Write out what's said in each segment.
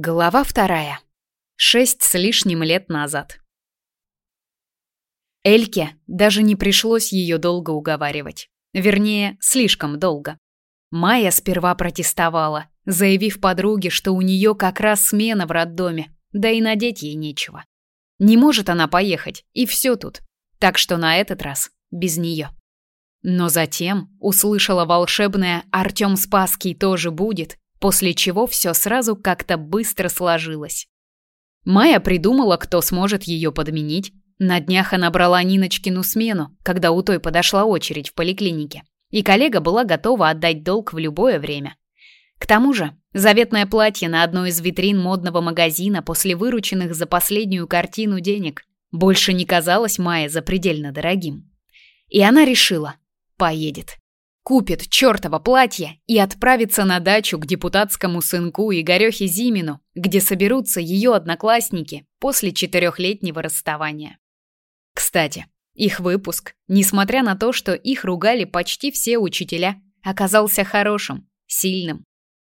Глава вторая. Шесть с лишним лет назад. Эльке даже не пришлось ее долго уговаривать. Вернее, слишком долго. Майя сперва протестовала, заявив подруге, что у нее как раз смена в роддоме, да и надеть ей нечего. Не может она поехать, и все тут. Так что на этот раз без нее. Но затем услышала волшебное «Артем Спасский тоже будет», после чего все сразу как-то быстро сложилось. Майя придумала, кто сможет ее подменить. На днях она брала Ниночкину смену, когда у той подошла очередь в поликлинике, и коллега была готова отдать долг в любое время. К тому же, заветное платье на одной из витрин модного магазина после вырученных за последнюю картину денег больше не казалось Майе запредельно дорогим. И она решила, поедет купит чёртово платье и отправится на дачу к депутатскому сынку Игорёхе Зимину, где соберутся её одноклассники после четырехлетнего расставания. Кстати, их выпуск, несмотря на то, что их ругали почти все учителя, оказался хорошим, сильным.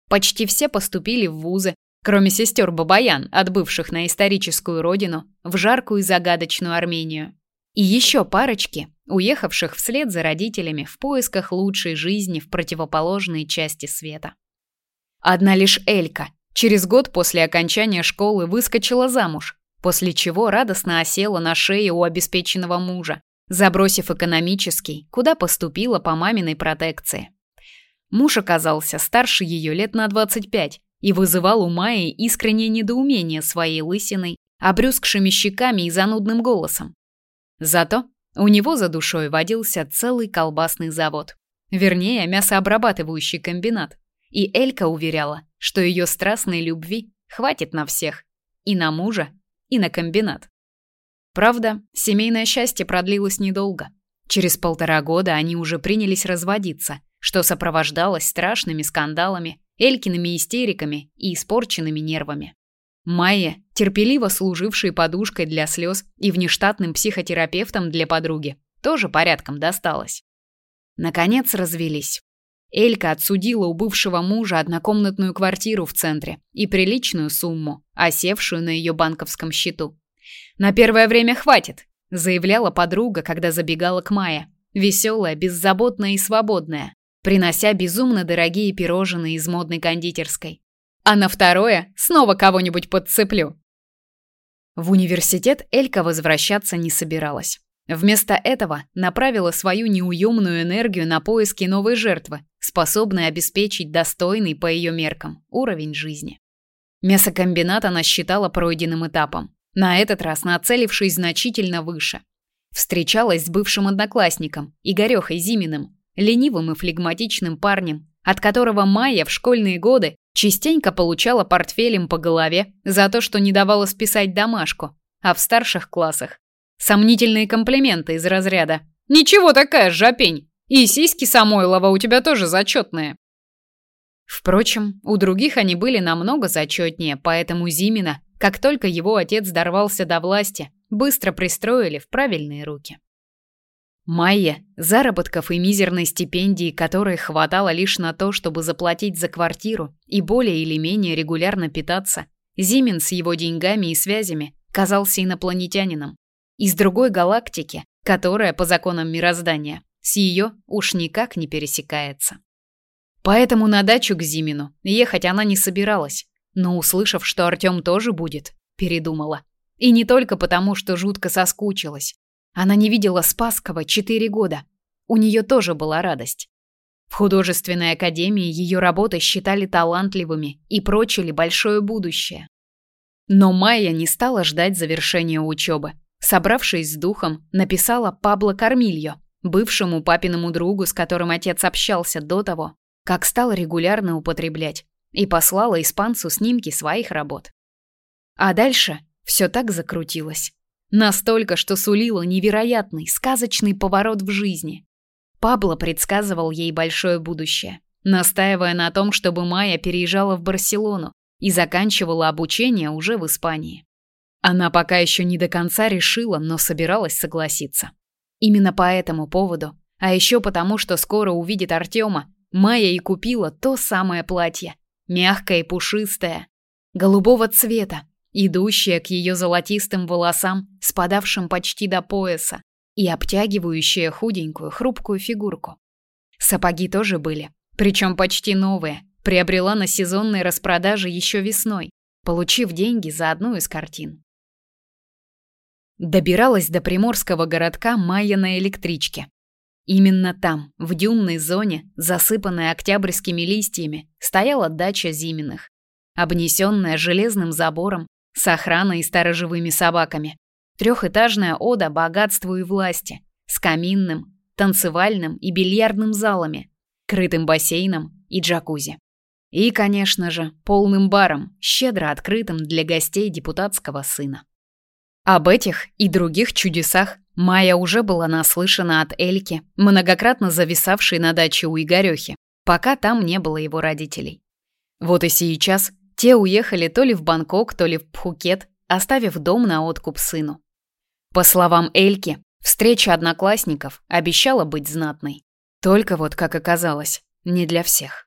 Почти все поступили в вузы, кроме сестер Бабаян, отбывших на историческую родину, в жаркую и загадочную Армению. И еще парочки, уехавших вслед за родителями в поисках лучшей жизни в противоположной части света. Одна лишь Элька через год после окончания школы выскочила замуж, после чего радостно осела на шее у обеспеченного мужа, забросив экономический, куда поступила по маминой протекции. Муж оказался старше ее лет на 25 и вызывал у Майи искреннее недоумение своей лысиной, обрюзгшими щеками и занудным голосом. Зато у него за душой водился целый колбасный завод. Вернее, мясообрабатывающий комбинат. И Элька уверяла, что ее страстной любви хватит на всех. И на мужа, и на комбинат. Правда, семейное счастье продлилось недолго. Через полтора года они уже принялись разводиться, что сопровождалось страшными скандалами, Элькиными истериками и испорченными нервами. Майе, терпеливо служившей подушкой для слез и внештатным психотерапевтом для подруги, тоже порядком досталось. Наконец развелись. Элька отсудила у бывшего мужа однокомнатную квартиру в центре и приличную сумму, осевшую на ее банковском счету. «На первое время хватит», — заявляла подруга, когда забегала к Майе. Веселая, беззаботная и свободная, принося безумно дорогие пирожные из модной кондитерской а на второе снова кого-нибудь подцеплю. В университет Элька возвращаться не собиралась. Вместо этого направила свою неуемную энергию на поиски новой жертвы, способной обеспечить достойный по ее меркам уровень жизни. Мясокомбинат она считала пройденным этапом, на этот раз нацелившись значительно выше. Встречалась с бывшим одноклассником Игорёхой Зиминым, ленивым и флегматичным парнем, от которого Майя в школьные годы частенько получала портфелем по голове за то, что не давала списать домашку, а в старших классах сомнительные комплименты из разряда «Ничего такая жопень! И сиськи Самойлова у тебя тоже зачетные!» Впрочем, у других они были намного зачетнее, поэтому Зимина, как только его отец дорвался до власти, быстро пристроили в правильные руки. Майе, заработков и мизерной стипендии, которой хватало лишь на то, чтобы заплатить за квартиру и более или менее регулярно питаться, Зимин с его деньгами и связями казался инопланетянином. Из другой галактики, которая, по законам мироздания, с ее уж никак не пересекается. Поэтому на дачу к Зимину ехать она не собиралась, но, услышав, что Артем тоже будет, передумала. И не только потому, что жутко соскучилась, она не видела Спасского четыре года. У нее тоже была радость. В художественной академии ее работы считали талантливыми и прочили большое будущее. Но Майя не стала ждать завершения учебы. Собравшись с духом, написала Пабло Кармильо, бывшему папиному другу, с которым отец общался до того, как стал регулярно употреблять, и послала испанцу снимки своих работ. А дальше все так закрутилось. Настолько, что сулило невероятный, сказочный поворот в жизни. Пабло предсказывал ей большое будущее, настаивая на том, чтобы Майя переезжала в Барселону и заканчивала обучение уже в Испании. Она пока еще не до конца решила, но собиралась согласиться. Именно по этому поводу, а еще потому, что скоро увидит Артема, Майя и купила то самое платье, мягкое и пушистое, голубого цвета, идущая к ее золотистым волосам, спадавшим почти до пояса, и обтягивающая худенькую, хрупкую фигурку. Сапоги тоже были, причем почти новые, приобрела на сезонной распродаже еще весной, получив деньги за одну из картин. Добиралась до приморского городка Майя на электричке. Именно там, в дюнной зоне, засыпанной октябрьскими листьями, стояла дача Зиминых, обнесенная железным забором, с охраной и сторожевыми собаками. Трехэтажная ода богатству и власти, с каминным, танцевальным и бильярдным залами, крытым бассейном и джакузи. И, конечно же, полным баром, щедро открытым для гостей депутатского сына. Об этих и других чудесах Майя уже была наслышана от Эльки, многократно зависавшей на даче у Игорёхи, пока там не было его родителей. Вот и сейчас те уехали то ли в Бангкок, то ли в Пхукет, оставив дом на откуп сыну. По словам Эльки, встреча одноклассников обещала быть знатной. Только вот, как оказалось, не для всех.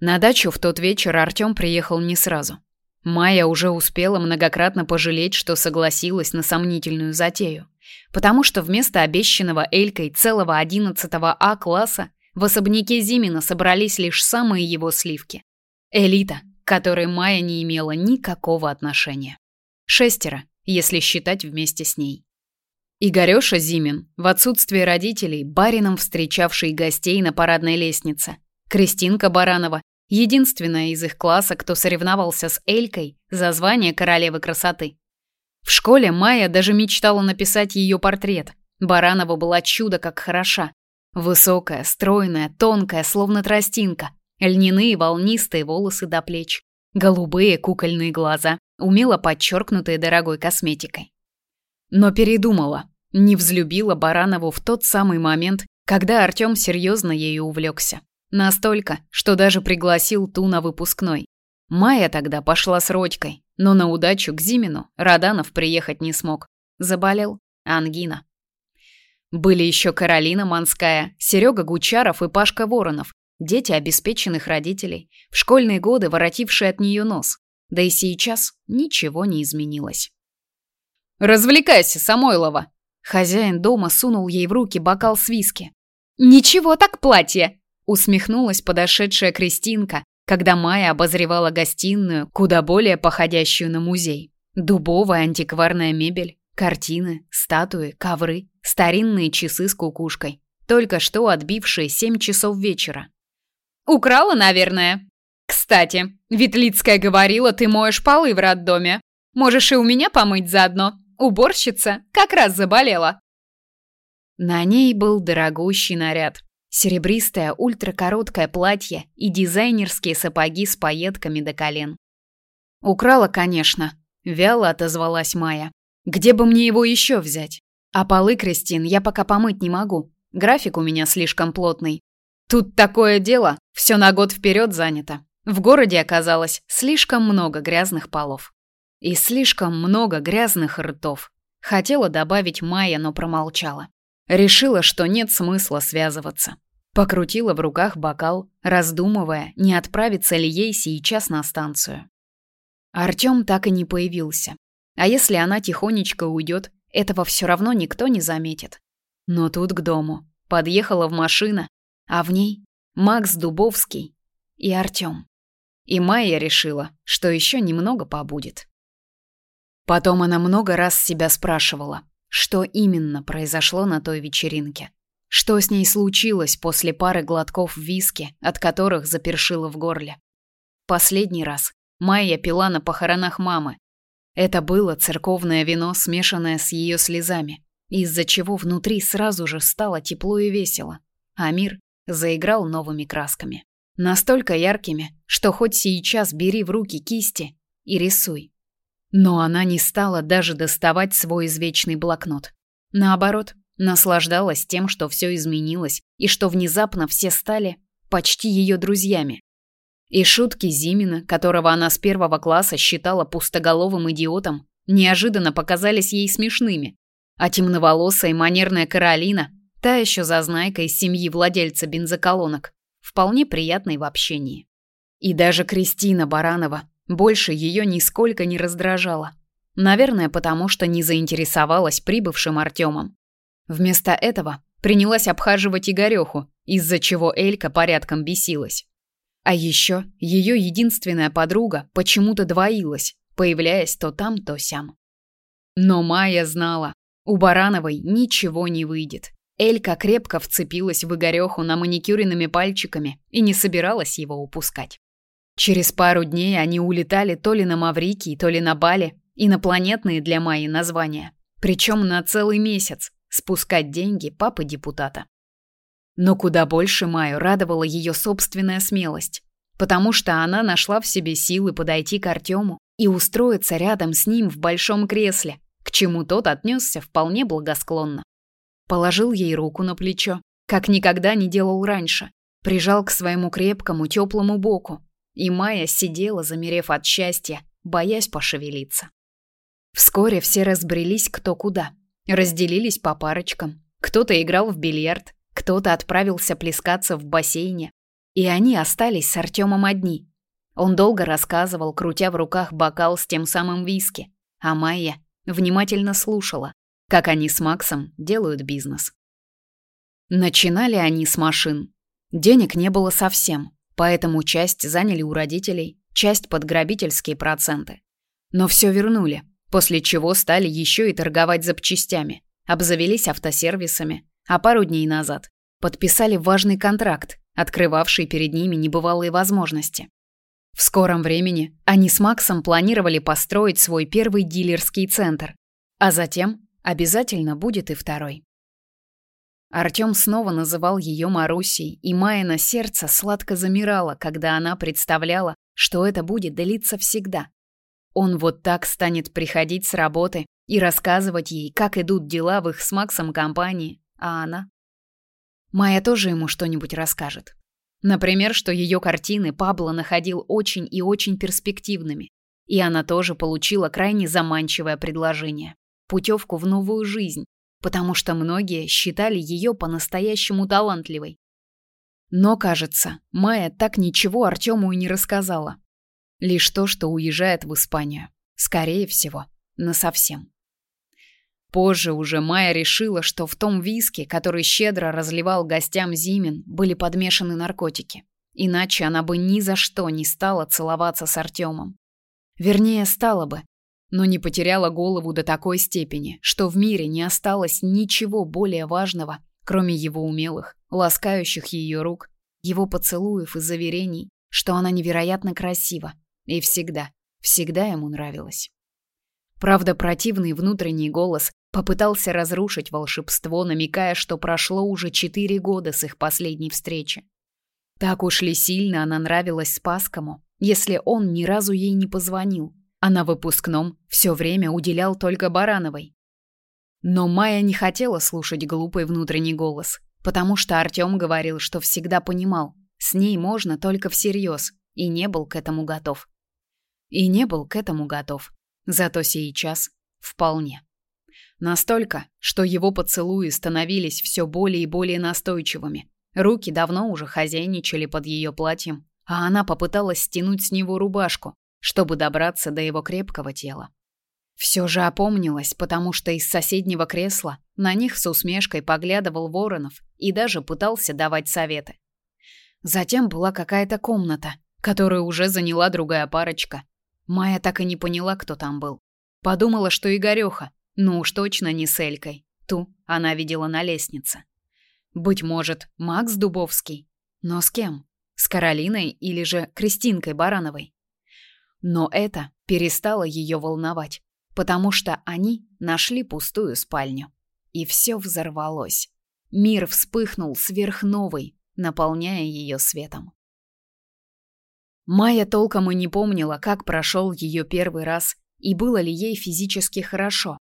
На дачу в тот вечер Артём приехал не сразу. Майя уже успела многократно пожалеть, что согласилась на сомнительную затею, потому что вместо обещанного Элькой целого 11 А класса в особняке Зимина собрались лишь самые его сливки. Элита, которой Майя не имела никакого отношения. Шестеро, если считать вместе с ней. Игорёша Зимин, в отсутствие родителей, барином встречавший гостей на парадной лестнице. Кристинка Баранова, единственная из их класса, кто соревновался с Элькой за звание королевы красоты. В школе Майя даже мечтала написать ее портрет. Баранова была чудо как хороша. Высокая, стройная, тонкая, словно тростинка, Льняные волнистые волосы до плеч, голубые кукольные глаза, умело подчеркнутые дорогой косметикой. Но передумала, не взлюбила Баранову в тот самый момент, когда Артём серьезно ею увлекся. Настолько, что даже пригласил ту на выпускной. Майя тогда пошла с Родькой, но на удачу к Зимину Раданов приехать не смог. Заболел. Ангина. Были еще Каролина Манская, Серега Гучаров и Пашка Воронов, Дети обеспеченных родителей, в школьные годы воротившие от нее нос. Да и сейчас ничего не изменилось. «Развлекайся, Самойлова!» Хозяин дома сунул ей в руки бокал с виски. «Ничего так платье!» усмехнулась подошедшая Кристинка, когда Майя обозревала гостиную, куда более походящую на музей. Дубовая антикварная мебель, картины, статуи, ковры, старинные часы с кукушкой, только что отбившие семь часов вечера. Украла, наверное. Кстати, Ветлицкая говорила, ты моешь полы в роддоме. Можешь и у меня помыть заодно. Уборщица как раз заболела. На ней был дорогущий наряд. Серебристое ультракороткое платье и дизайнерские сапоги с пайетками до колен. Украла, конечно, вяло отозвалась Майя. Где бы мне его еще взять? А полы, Кристин, я пока помыть не могу. График у меня слишком плотный. Тут такое дело, все на год вперед занято. В городе оказалось слишком много грязных полов. И слишком много грязных ртов. Хотела добавить Майя, но промолчала. Решила, что нет смысла связываться. Покрутила в руках бокал, раздумывая, не отправиться ли ей сейчас на станцию. Артём так и не появился. А если она тихонечко уйдет, этого все равно никто не заметит. Но тут к дому. Подъехала в машина, а в ней Макс Дубовский и Артём. И Майя решила, что еще немного побудет. Потом она много раз себя спрашивала, что именно произошло на той вечеринке. Что с ней случилось после пары глотков виски, от которых запершило в горле. Последний раз Майя пила на похоронах мамы. Это было церковное вино, смешанное с ее слезами, из-за чего внутри сразу же стало тепло и весело, а мир заиграл новыми красками. Настолько яркими, что хоть сейчас бери в руки кисти и рисуй. Но она не стала даже доставать свой извечный блокнот. Наоборот, наслаждалась тем, что все изменилось и что внезапно все стали почти ее друзьями. И шутки Зимина, которого она с первого класса считала пустоголовым идиотом, неожиданно показались ей смешными. А темноволосая и манерная Каролина Та еще зазнайка из семьи владельца бензоколонок, вполне приятной в общении. И даже Кристина Баранова, Больше ее нисколько не раздражало. Наверное, потому что не заинтересовалась прибывшим Артемом. Вместо этого принялась обхаживать Игореху, из-за чего Элька порядком бесилась. А еще ее единственная подруга почему-то двоилась, появляясь то там, то сям. Но Майя знала, у Барановой ничего не выйдет. Элька крепко вцепилась в Игореху на маникюренными пальчиками и не собиралась его упускать. Через пару дней они улетали то ли на Маврикий, то ли на Бали, инопланетные для Майи названия, причем на целый месяц, спускать деньги папы депутата. Но куда больше Майю радовала ее собственная смелость, потому что она нашла в себе силы подойти к Артему и устроиться рядом с ним в большом кресле, к чему тот отнесся вполне благосклонно. Положил ей руку на плечо, как никогда не делал раньше, прижал к своему крепкому теплому боку, и Майя сидела, замерев от счастья, боясь пошевелиться. Вскоре все разбрелись кто куда, разделились по парочкам. Кто-то играл в бильярд, кто-то отправился плескаться в бассейне, и они остались с Артемом одни. Он долго рассказывал, крутя в руках бокал с тем самым виски, а Майя внимательно слушала, как они с Максом делают бизнес. Начинали они с машин. Денег не было совсем, поэтому часть заняли у родителей, часть под грабительские проценты. Но все вернули, после чего стали еще и торговать запчастями, обзавелись автосервисами, а пару дней назад подписали важный контракт, открывавший перед ними небывалые возможности. В скором времени они с Максом планировали построить свой первый дилерский центр, а затем обязательно будет и второй. Артём снова называл ее Марусей, и Майя на сердце сладко замирала, когда она представляла, что это будет длиться всегда. Он вот так станет приходить с работы и рассказывать ей, как идут дела в их с Максом компании, а она... Майя тоже ему что-нибудь расскажет. Например, что ее картины Пабло находил очень и очень перспективными, и она тоже получила крайне заманчивое предложение – путевку в новую жизнь, потому что многие считали ее по-настоящему талантливой. Но, кажется, Майя так ничего Артему и не рассказала. Лишь то, что уезжает в Испанию. Скорее всего, насовсем. Позже уже Майя решила, что в том виске, который щедро разливал гостям Зимин, были подмешаны наркотики. Иначе она бы ни за что не стала целоваться с Артемом. Вернее, стала бы, но не потеряла голову до такой степени, что в мире не осталось ничего более важного, кроме его умелых, ласкающих ее рук, его поцелуев и заверений, что она невероятно красива и всегда, всегда ему нравилась. Правда, противный внутренний голос попытался разрушить волшебство, намекая, что прошло уже четыре года с их последней встречи. Так уж ли сильно она нравилась Спаскому, если он ни разу ей не позвонил, а на выпускном все время уделял только Барановой. Но Майя не хотела слушать глупый внутренний голос, потому что Артём говорил, что всегда понимал, с ней можно только всерьез, и не был к этому готов. И не был к этому готов. Зато сейчас вполне. Настолько, что его поцелуи становились все более и более настойчивыми. Руки давно уже хозяйничали под ее платьем, а она попыталась стянуть с него рубашку, чтобы добраться до его крепкого тела. Все же опомнилась, потому что из соседнего кресла на них с усмешкой поглядывал Воронов и даже пытался давать советы. Затем была какая-то комната, которую уже заняла другая парочка. Майя так и не поняла, кто там был. Подумала, что Игорёха, ну уж точно не с Элькой. Ту она видела на лестнице. Быть может, Макс Дубовский. Но с кем? С Каролиной или же Кристинкой Барановой? Но это перестало ее волновать, потому что они нашли пустую спальню. И все взорвалось. Мир вспыхнул сверхновой, наполняя ее светом. Майя толком и не помнила, как прошел ее первый раз и было ли ей физически хорошо.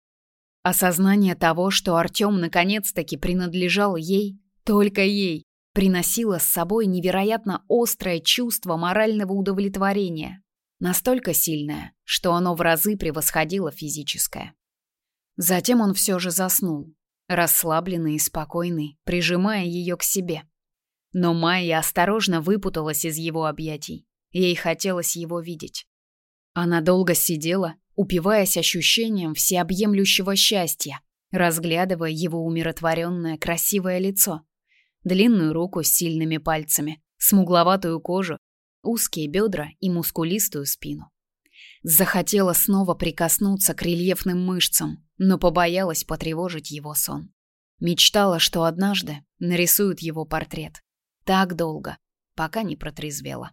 Осознание того, что Артём наконец-таки принадлежал ей, только ей, приносило с собой невероятно острое чувство морального удовлетворения, настолько сильное, что оно в разы превосходило физическое. Затем он все же заснул, расслабленный и спокойный, прижимая ее к себе. Но Майя осторожно выпуталась из его объятий Ей хотелось его видеть. Она долго сидела, упиваясь ощущением всеобъемлющего счастья, разглядывая его умиротворенное красивое лицо, длинную руку с сильными пальцами, смугловатую кожу, узкие бедра и мускулистую спину. Захотела снова прикоснуться к рельефным мышцам, но побоялась потревожить его сон. Мечтала, что однажды нарисуют его портрет. Так долго, пока не протрезвела.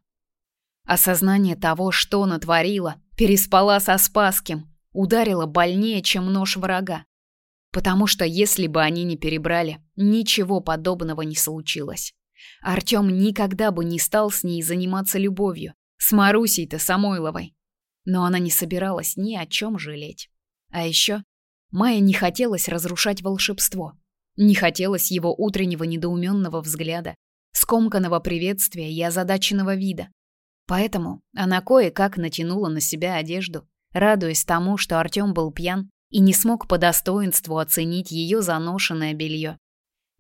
Осознание того, что натворила, переспала со Спасским, ударило больнее, чем нож врага. Потому что если бы они не перебрали, ничего подобного не случилось. Артём никогда бы не стал с ней заниматься любовью, с Марусей-то Самойловой. Но она не собиралась ни о чем жалеть. А еще Майе не хотелось разрушать волшебство. Не хотелось его утреннего недоуменного взгляда, скомканного приветствия и озадаченного вида. Поэтому она кое-как натянула на себя одежду, радуясь тому, что Артём был пьян и не смог по достоинству оценить ее заношенное белье.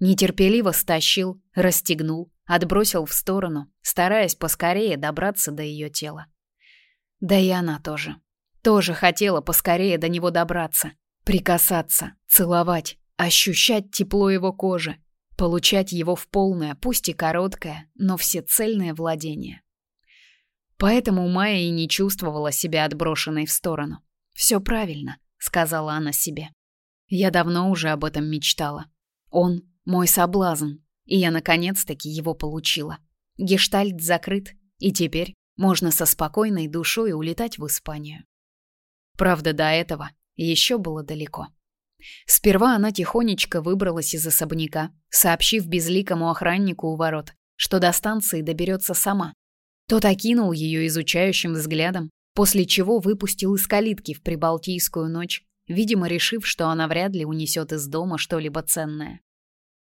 Нетерпеливо стащил, расстегнул, отбросил в сторону, стараясь поскорее добраться до ее тела. Да и она тоже. Тоже хотела поскорее до него добраться, прикасаться, целовать, ощущать тепло его кожи, получать его в полное, пусть и короткое, но всецельное владение. Поэтому Майя и не чувствовала себя отброшенной в сторону. «Все правильно», — сказала она себе. «Я давно уже об этом мечтала. Он — мой соблазн, и я наконец-таки его получила. Гештальт закрыт, и теперь можно со спокойной душой улетать в Испанию. Правда, до этого еще было далеко. Сперва она тихонечко выбралась из особняка, сообщив безликому охраннику у ворот, что до станции доберется сама. Тот окинул ее изучающим взглядом, после чего выпустил из калитки в прибалтийскую ночь, видимо, решив, что она вряд ли унесет из дома что-либо ценное.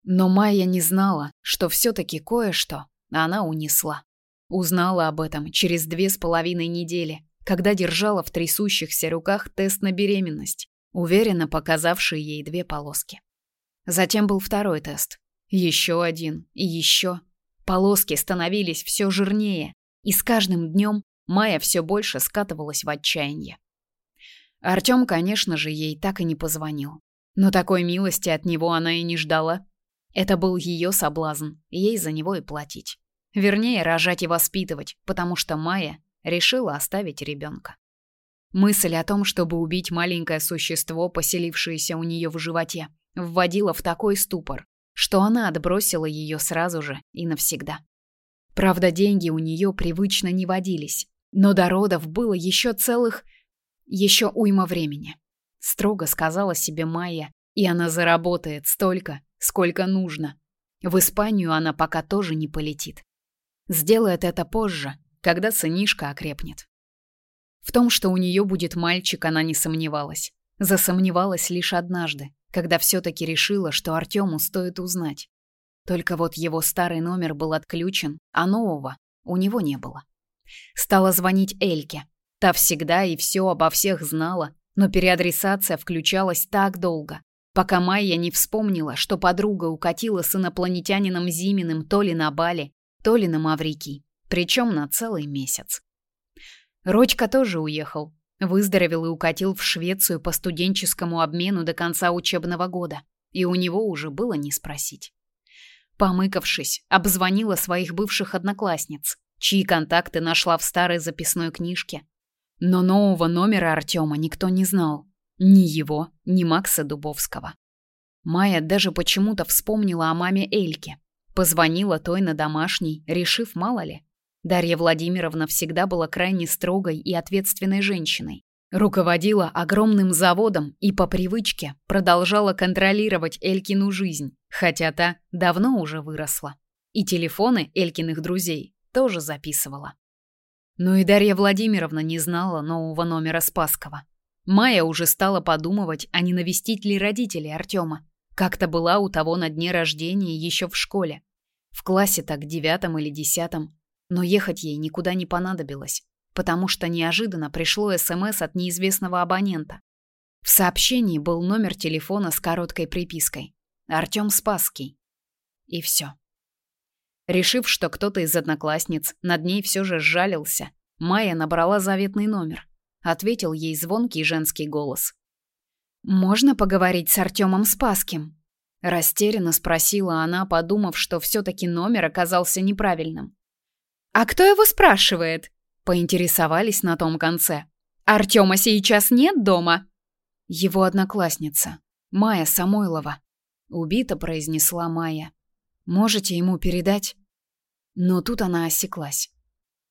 Но Майя не знала, что все-таки кое-что она унесла. Узнала об этом через две с половиной недели, когда держала в трясущихся руках тест на беременность, уверенно показавший ей две полоски. Затем был второй тест. Еще один и еще. Полоски становились все жирнее, и с каждым днем Майя все больше скатывалась в отчаяние. Артем, конечно же, ей так и не позвонил. Но такой милости от него она и не ждала. Это был ее соблазн, ей за него и платить. Вернее, рожать и воспитывать, потому что Майя решила оставить ребенка. Мысль о том, чтобы убить маленькое существо, поселившееся у нее в животе, вводила в такой ступор, что она отбросила ее сразу же и навсегда. Правда, деньги у нее привычно не водились, но до родов было еще целых... еще уйма времени. Строго сказала себе Майя, и она заработает столько, сколько нужно. В Испанию она пока тоже не полетит. Сделает это позже, когда сынишка окрепнет. В том, что у нее будет мальчик, она не сомневалась. Засомневалась лишь однажды, когда все-таки решила, что Артему стоит узнать. Только вот его старый номер был отключен, а нового у него не было. Стала звонить Эльке. Та всегда и все обо всех знала, но переадресация включалась так долго, пока Майя не вспомнила, что подруга укатила с инопланетянином Зиминым то ли на Бали, то ли на Маврикий, причем на целый месяц. Родька тоже уехал, выздоровел и укатил в Швецию по студенческому обмену до конца учебного года, и у него уже было не спросить. Помыкавшись, обзвонила своих бывших одноклассниц, чьи контакты нашла в старой записной книжке. Но нового номера Артема никто не знал. Ни его, ни Макса Дубовского. Майя даже почему-то вспомнила о маме Эльке, Позвонила той на домашний, решив, мало ли. Дарья Владимировна всегда была крайне строгой и ответственной женщиной. Руководила огромным заводом и по привычке продолжала контролировать Элькину жизнь, хотя та давно уже выросла. И телефоны Элькиных друзей тоже записывала. Но и Дарья Владимировна не знала нового номера Спаскова. Майя уже стала подумывать, а не навестить ли родителей Артема. Как-то была у того на дне рождения еще в школе. В классе так девятом или десятом. Но ехать ей никуда не понадобилось, потому что неожиданно пришло СМС от неизвестного абонента. В сообщении был номер телефона с короткой припиской. Артём Спасский. И все. Решив, что кто-то из одноклассниц над ней все же сжалился, Майя набрала заветный номер. Ответил ей звонкий женский голос. Можно поговорить с Артемом Спаским? растерянно спросила она, подумав, что все таки номер оказался неправильным. А кто его спрашивает? поинтересовались на том конце. Артема сейчас нет дома. Его одноклассница, Майя Самойлова, убито произнесла Майя. Можете ему передать? Но тут она осеклась.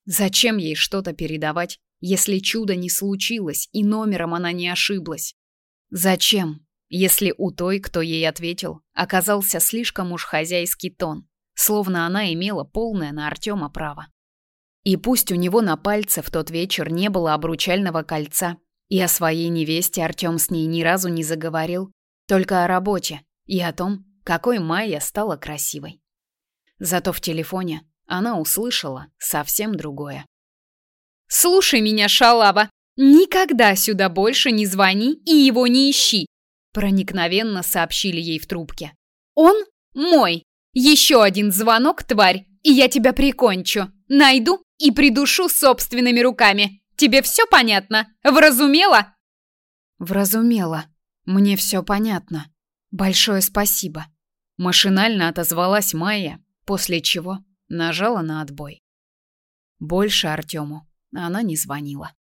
Зачем ей что-то передавать, если чудо не случилось и номером она не ошиблась? Зачем, если у той, кто ей ответил, оказался слишком уж хозяйский тон, словно она имела полное на Артема право? И пусть у него на пальце в тот вечер не было обручального кольца, и о своей невесте Артем с ней ни разу не заговорил, только о работе и о том, какой Майя стала красивой. Зато в телефоне она услышала совсем другое. «Слушай меня, шалава! Никогда сюда больше не звони и его не ищи!» Проникновенно сообщили ей в трубке. «Он мой! Еще один звонок, тварь, и я тебя прикончу! Найду и придушу собственными руками! Тебе все понятно? Вразумела?» «Вразумела. Мне все понятно. Большое спасибо». Машинально отозвалась Майя, после чего нажала на отбой. Больше Артему она не звонила.